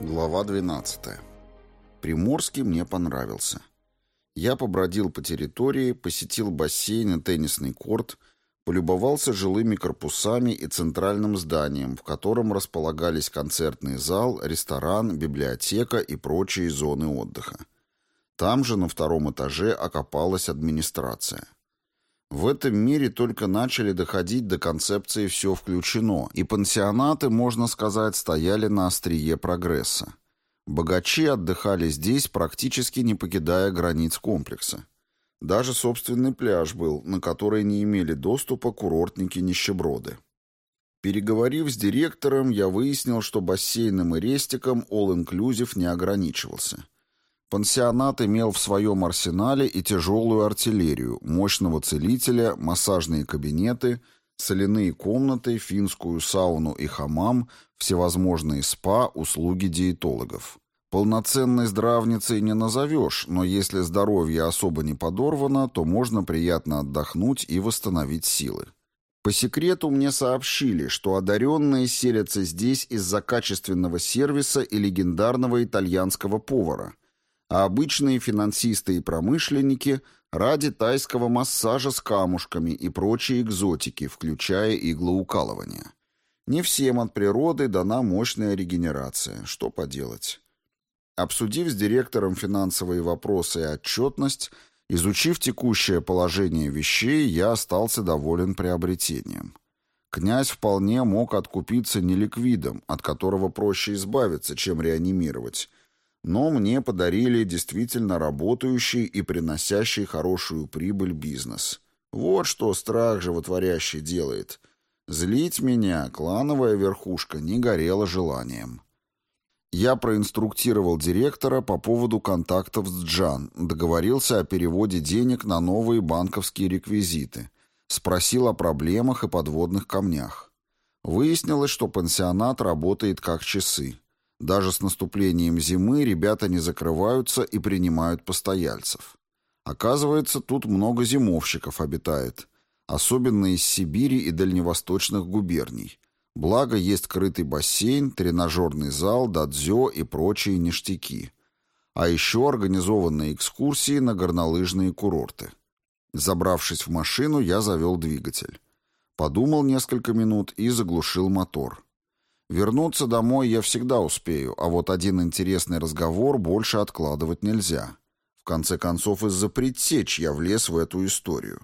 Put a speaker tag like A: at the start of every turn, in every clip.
A: Глава 12. Приморский мне понравился. Я побродил по территории, посетил бассейн и теннисный корт, полюбовался жилыми корпусами и центральным зданием, в котором располагались концертный зал, ресторан, библиотека и прочие зоны отдыха. Там же на втором этаже окопалась администрация. В этом мире только начали доходить до концепции «все включено», и пансионаты, можно сказать, стояли на острие прогресса. Богачи отдыхали здесь, практически не покидая границ комплекса. Даже собственный пляж был, на который не имели доступа курортники-нищеброды. Переговорив с директором, я выяснил, что бассейном и рестиком all-inclusive не ограничивался. Пансионат имел в своем арсенале и тяжелую артиллерию, мощного целителя, массажные кабинеты, соляные комнаты, финскую сауну и хамам, всевозможные спа, услуги диетологов. Полноценной здравницей не назовешь, но если здоровье особо не подорвано, то можно приятно отдохнуть и восстановить силы. По секрету мне сообщили, что одаренные селятся здесь из-за качественного сервиса и легендарного итальянского повара – а обычные финансисты и промышленники ради тайского массажа с камушками и прочей экзотики, включая иглоукалывание. Не всем от природы дана мощная регенерация. Что поделать? Обсудив с директором финансовые вопросы и отчетность, изучив текущее положение вещей, я остался доволен приобретением. Князь вполне мог откупиться неликвидом, от которого проще избавиться, чем реанимировать, но мне подарили действительно работающий и приносящий хорошую прибыль бизнес. Вот что страх животворящий делает. Злить меня клановая верхушка не горела желанием. Я проинструктировал директора по поводу контактов с Джан, договорился о переводе денег на новые банковские реквизиты, спросил о проблемах и подводных камнях. Выяснилось, что пансионат работает как часы. Даже с наступлением зимы ребята не закрываются и принимают постояльцев. Оказывается, тут много зимовщиков обитает, особенно из Сибири и дальневосточных губерний. Благо, есть крытый бассейн, тренажерный зал, дадзё и прочие ништяки. А еще организованные экскурсии на горнолыжные курорты. Забравшись в машину, я завел двигатель. Подумал несколько минут и заглушил мотор. Вернуться домой я всегда успею, а вот один интересный разговор больше откладывать нельзя. В конце концов, из-за предсечь я влез в эту историю.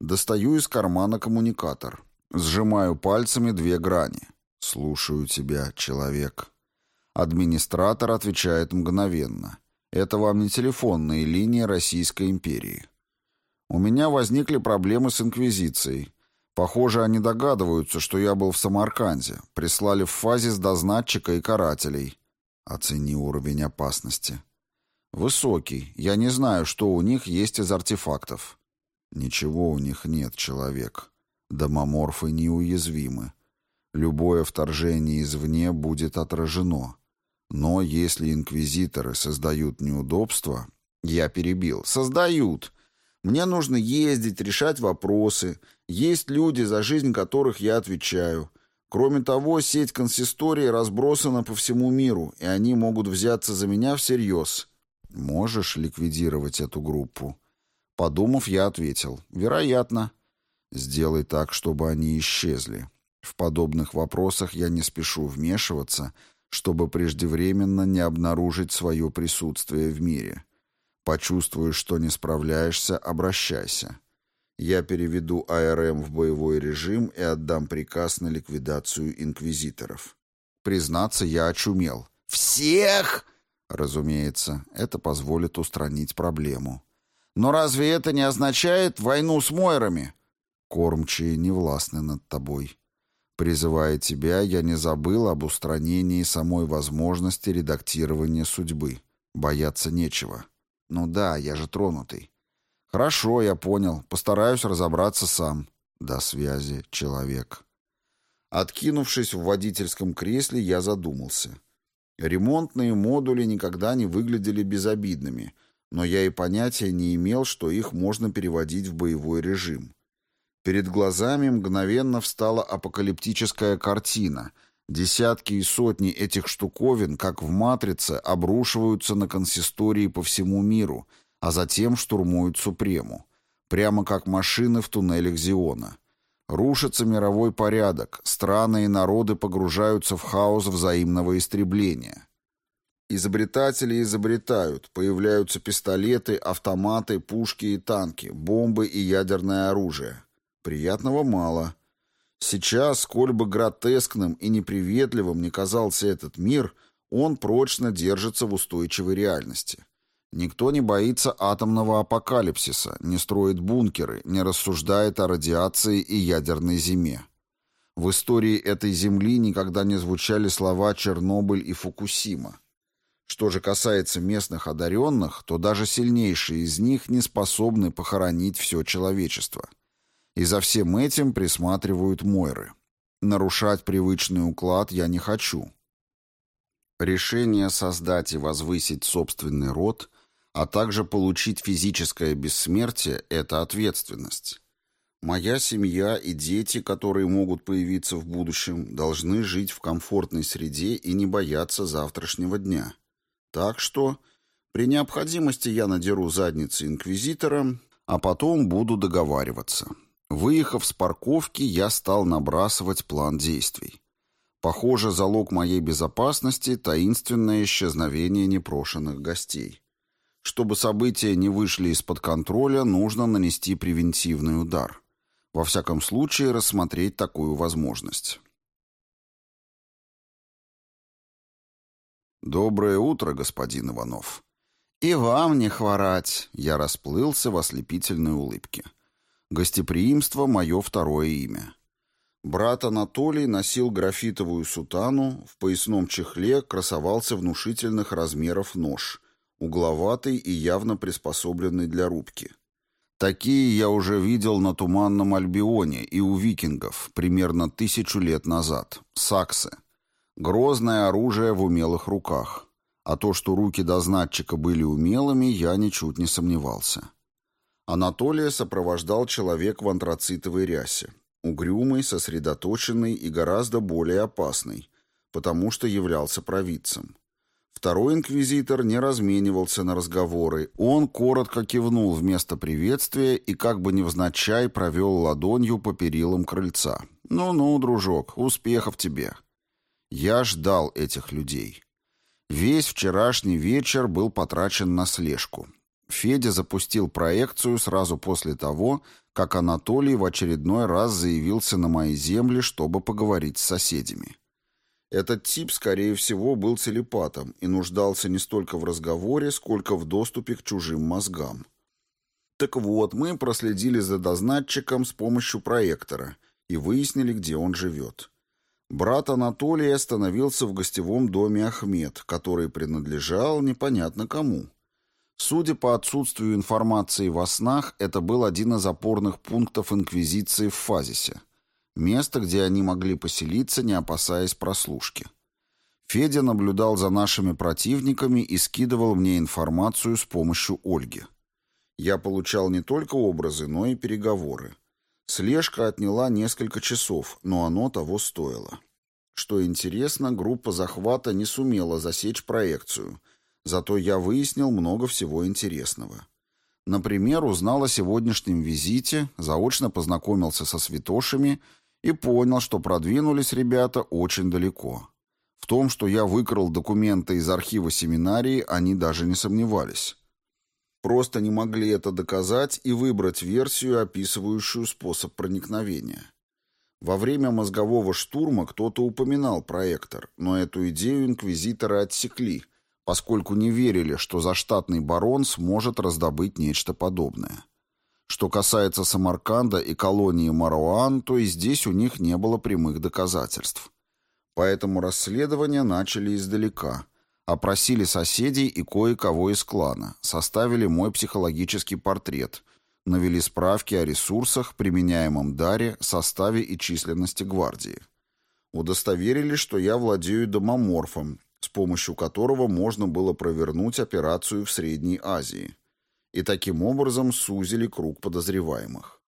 A: Достаю из кармана коммуникатор. Сжимаю пальцами две грани. «Слушаю тебя, человек». Администратор отвечает мгновенно. «Это вам не телефонные линии Российской империи». У меня возникли проблемы с Инквизицией. Похоже, они догадываются, что я был в Самарканде. Прислали в фазе с дознатчика и карателей. Оцени уровень опасности. Высокий. Я не знаю, что у них есть из артефактов. Ничего у них нет, человек. Домоморфы неуязвимы. Любое вторжение извне будет отражено. Но если инквизиторы создают неудобства... Я перебил. Создают. Мне нужно ездить, решать вопросы. Есть люди, за жизнь которых я отвечаю. Кроме того, сеть консистории разбросана по всему миру, и они могут взяться за меня всерьез. Можешь ликвидировать эту группу? Подумав, я ответил. Вероятно. Сделай так, чтобы они исчезли. В подобных вопросах я не спешу вмешиваться, чтобы преждевременно не обнаружить свое присутствие в мире. Почувствуешь, что не справляешься, обращайся. Я переведу АРМ в боевой режим и отдам приказ на ликвидацию инквизиторов. Признаться, я очумел. «Всех?» Разумеется, это позволит устранить проблему. Но разве это не означает войну с Мойрами? Кормчие не властны над тобой. Призывая тебя, я не забыл об устранении самой возможности редактирования судьбы. Бояться нечего. Ну да, я же тронутый. Хорошо, я понял. Постараюсь разобраться сам. До связи, человек. Откинувшись в водительском кресле, я задумался. Ремонтные модули никогда не выглядели безобидными, но я и понятия не имел, что их можно переводить в боевой режим. Перед глазами мгновенно встала апокалиптическая картина, Десятки и сотни этих штуковин, как в «Матрице», обрушиваются на консистории по всему миру, а затем штурмуют Супрему. Прямо как машины в туннелях Зиона. Рушится мировой порядок, страны и народы погружаются в хаос взаимного истребления. Изобретатели изобретают, появляются пистолеты, автоматы, пушки и танки, бомбы и ядерное оружие. Приятного мало. Сейчас, сколь бы гротескным и неприветливым не казался этот мир, он прочно держится в устойчивой реальности. Никто не боится атомного апокалипсиса, не строит бункеры, не рассуждает о радиации и ядерной зиме. В истории этой земли никогда не звучали слова «Чернобыль» и «Фукусима». Что же касается местных одаренных, то даже сильнейшие из них не способны похоронить все человечество. И за всем этим присматривают Мойры. Нарушать привычный уклад я не хочу. Решение создать и возвысить собственный род а также получить физическое бессмертие – это ответственность. Моя семья и дети, которые могут появиться в будущем, должны жить в комфортной среде и не бояться завтрашнего дня. Так что при необходимости я надеру задницы инквизитора, а потом буду договариваться. Выехав с парковки, я стал набрасывать план действий. Похоже, залог моей безопасности – таинственное исчезновение непрошенных гостей. Чтобы события не вышли из-под контроля, нужно нанести превентивный удар. Во всяком случае, рассмотреть такую возможность. «Доброе утро, господин Иванов». «И вам не хворать», — я расплылся в ослепительной улыбке. Гостеприимство — мое второе имя. Брат Анатолий носил графитовую сутану, в поясном чехле красовался внушительных размеров нож — угловатый и явно приспособленный для рубки. Такие я уже видел на Туманном Альбионе и у викингов примерно тысячу лет назад. Саксы. Грозное оружие в умелых руках. А то, что руки дознатчика были умелыми, я ничуть не сомневался. Анатолия сопровождал человек в антрацитовой рясе. Угрюмый, сосредоточенный и гораздо более опасный, потому что являлся провидцем. Второй инквизитор не разменивался на разговоры. Он коротко кивнул вместо приветствия и как бы невзначай провел ладонью по перилам крыльца. «Ну-ну, дружок, успехов тебе!» Я ждал этих людей. Весь вчерашний вечер был потрачен на слежку. Федя запустил проекцию сразу после того, как Анатолий в очередной раз заявился на мои земли, чтобы поговорить с соседями. Этот тип, скорее всего, был телепатом и нуждался не столько в разговоре, сколько в доступе к чужим мозгам. Так вот, мы проследили за дознатчиком с помощью проектора и выяснили, где он живет. Брат Анатолия остановился в гостевом доме Ахмед, который принадлежал непонятно кому. Судя по отсутствию информации во снах, это был один из опорных пунктов Инквизиции в Фазисе. Место, где они могли поселиться, не опасаясь прослушки. Федя наблюдал за нашими противниками и скидывал мне информацию с помощью Ольги. Я получал не только образы, но и переговоры. Слежка отняла несколько часов, но оно того стоило. Что интересно, группа захвата не сумела засечь проекцию, зато я выяснил много всего интересного. Например, узнал о сегодняшнем визите, заочно познакомился со святошами и понял, что продвинулись ребята очень далеко. В том, что я выкрал документы из архива семинарии, они даже не сомневались. Просто не могли это доказать и выбрать версию, описывающую способ проникновения. Во время мозгового штурма кто-то упоминал проектор, но эту идею инквизиторы отсекли, поскольку не верили, что заштатный барон сможет раздобыть нечто подобное. Что касается Самарканда и колонии Маруан, то и здесь у них не было прямых доказательств. Поэтому расследование начали издалека. Опросили соседей и кое-кого из клана, составили мой психологический портрет, навели справки о ресурсах, применяемом даре, составе и численности гвардии. Удостоверились, что я владею домоморфом, с помощью которого можно было провернуть операцию в Средней Азии – и таким образом сузили круг подозреваемых.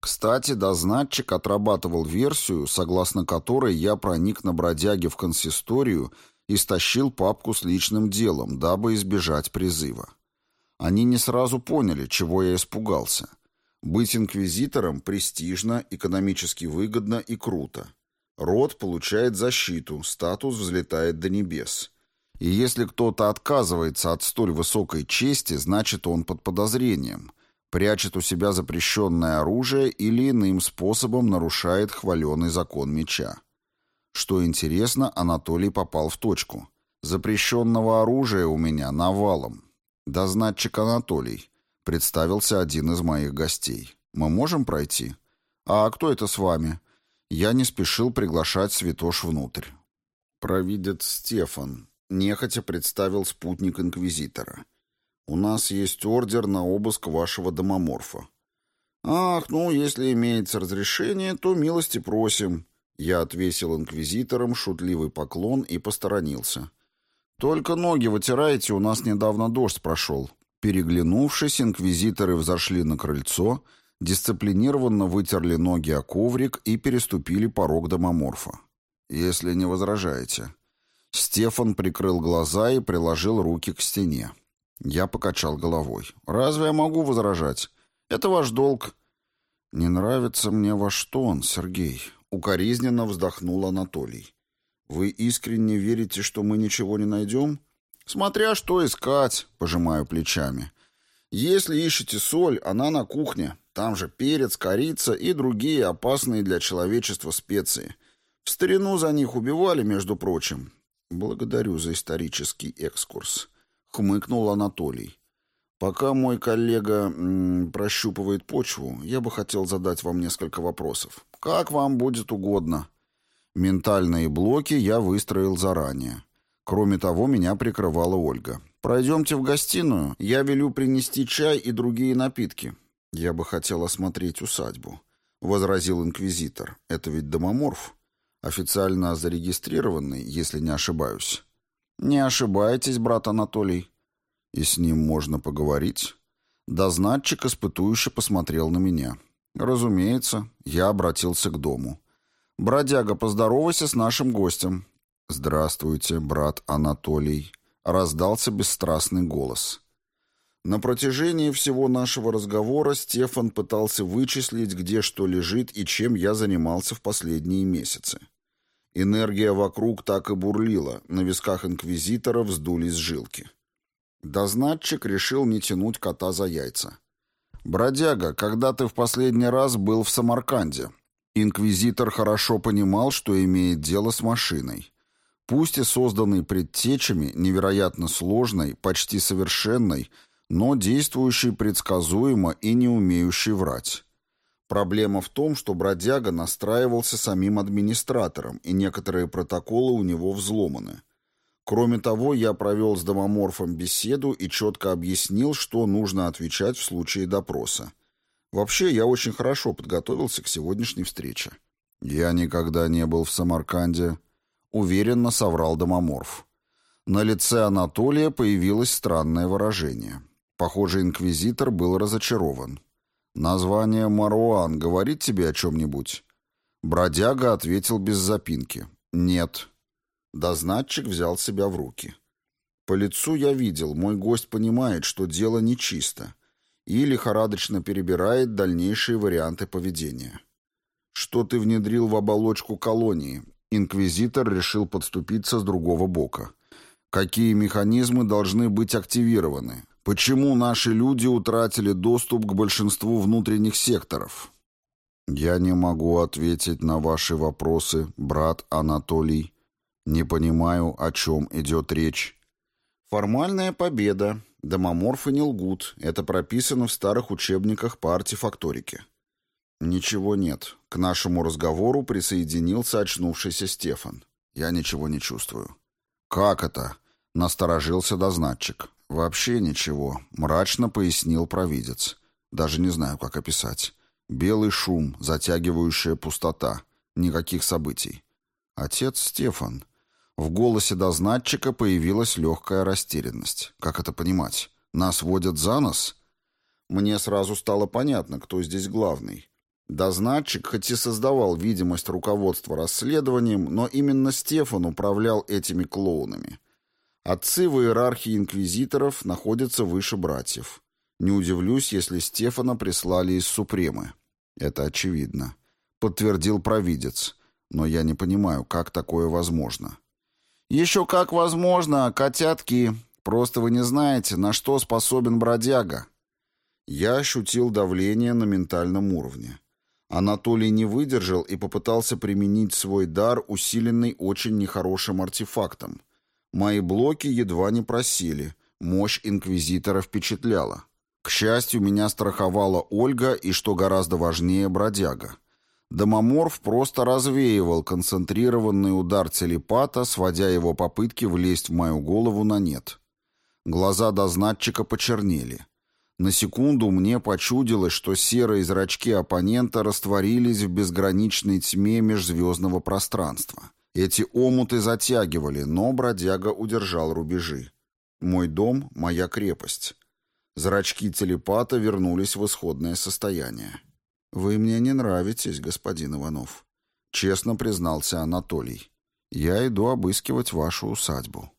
A: Кстати, дознатчик отрабатывал версию, согласно которой я проник на бродяге в консисторию и стащил папку с личным делом, дабы избежать призыва. Они не сразу поняли, чего я испугался. Быть инквизитором престижно, экономически выгодно и круто. Род получает защиту, статус взлетает до небес. И если кто-то отказывается от столь высокой чести, значит он под подозрением – прячет у себя запрещенное оружие или иным способом нарушает хваленый закон меча. Что интересно, Анатолий попал в точку. Запрещенного оружия у меня навалом. Дознатчик Анатолий. Представился один из моих гостей. Мы можем пройти? А кто это с вами? Я не спешил приглашать святош внутрь. Провидец Стефан. Нехотя представил спутник инквизитора. У нас есть ордер на обыск вашего домоморфа. Ах, ну, если имеется разрешение, то милости просим. Я отвесил инквизиторам шутливый поклон и посторонился. Только ноги вытирайте, у нас недавно дождь прошел. Переглянувшись, инквизиторы взошли на крыльцо, дисциплинированно вытерли ноги о коврик и переступили порог домоморфа. Если не возражаете. Стефан прикрыл глаза и приложил руки к стене. Я покачал головой. «Разве я могу возражать? Это ваш долг». «Не нравится мне ваш тон, Сергей», — укоризненно вздохнул Анатолий. «Вы искренне верите, что мы ничего не найдем?» «Смотря что искать», — пожимаю плечами. «Если ищете соль, она на кухне. Там же перец, корица и другие опасные для человечества специи. В старину за них убивали, между прочим. Благодарю за исторический экскурс» хмыкнул Анатолий. Пока мой коллега прощупывает почву, я бы хотел задать вам несколько вопросов. Как вам будет угодно. Ментальные блоки я выстроил заранее. Кроме того, меня прикрывала Ольга. Пройдемте в гостиную, я велю принести чай и другие напитки. Я бы хотел осмотреть усадьбу, возразил инквизитор. Это ведь домоморф, официально зарегистрированный, если не ошибаюсь. «Не ошибаетесь, брат Анатолий. И с ним можно поговорить?» Дознатчик испытующе посмотрел на меня. «Разумеется, я обратился к дому. Бродяга, поздоровайся с нашим гостем». «Здравствуйте, брат Анатолий», — раздался бесстрастный голос. На протяжении всего нашего разговора Стефан пытался вычислить, где что лежит и чем я занимался в последние месяцы. Энергия вокруг так и бурлила, на висках инквизитора вздулись жилки. Дознатчик решил не тянуть кота за яйца. «Бродяга, когда ты в последний раз был в Самарканде?» Инквизитор хорошо понимал, что имеет дело с машиной. Пусть и созданной предтечами, невероятно сложной, почти совершенной, но действующей предсказуемо и не умеющей врать. Проблема в том, что бродяга настраивался самим администратором, и некоторые протоколы у него взломаны. Кроме того, я провел с домоморфом беседу и четко объяснил, что нужно отвечать в случае допроса. Вообще, я очень хорошо подготовился к сегодняшней встрече. Я никогда не был в Самарканде, уверенно соврал домоморф. На лице Анатолия появилось странное выражение. Похоже, инквизитор был разочарован. «Название Маруан говорит тебе о чем-нибудь?» Бродяга ответил без запинки. «Нет». Дознатчик взял себя в руки. По лицу я видел, мой гость понимает, что дело нечисто, и лихорадочно перебирает дальнейшие варианты поведения. «Что ты внедрил в оболочку колонии?» Инквизитор решил подступиться с другого бока. «Какие механизмы должны быть активированы? Почему наши люди утратили доступ к большинству внутренних секторов? Я не могу ответить на ваши вопросы, брат Анатолий. Не понимаю, о чем идет речь. Формальная победа. Домоморфы не лгут. Это прописано в старых учебниках по артефакторике. Ничего нет. К нашему разговору присоединился очнувшийся Стефан. Я ничего не чувствую. Как это? Насторожился дознатчик. «Вообще ничего», — мрачно пояснил провидец. «Даже не знаю, как описать. Белый шум, затягивающая пустота. Никаких событий. Отец Стефан». В голосе дознатчика появилась легкая растерянность. «Как это понимать? Нас водят за нос?» Мне сразу стало понятно, кто здесь главный. Дознатчик хоть и создавал видимость руководства расследованием, но именно Стефан управлял этими клоунами. Отцы в иерархии инквизиторов находятся выше братьев. Не удивлюсь, если Стефана прислали из Супремы. Это очевидно. Подтвердил провидец. Но я не понимаю, как такое возможно. Еще как возможно, котятки. Просто вы не знаете, на что способен бродяга. Я ощутил давление на ментальном уровне. Анатолий не выдержал и попытался применить свой дар, усиленный очень нехорошим артефактом. Мои блоки едва не просили, мощь инквизитора впечатляла. К счастью, меня страховала Ольга и, что гораздо важнее, бродяга. Домоморф просто развеивал концентрированный удар телепата, сводя его попытки влезть в мою голову на нет. Глаза дознатчика почернели. На секунду мне почудилось, что серые зрачки оппонента растворились в безграничной тьме межзвездного пространства. Эти омуты затягивали, но бродяга удержал рубежи. Мой дом — моя крепость. Зрачки телепата вернулись в исходное состояние. «Вы мне не нравитесь, господин Иванов», — честно признался Анатолий. «Я иду обыскивать вашу усадьбу».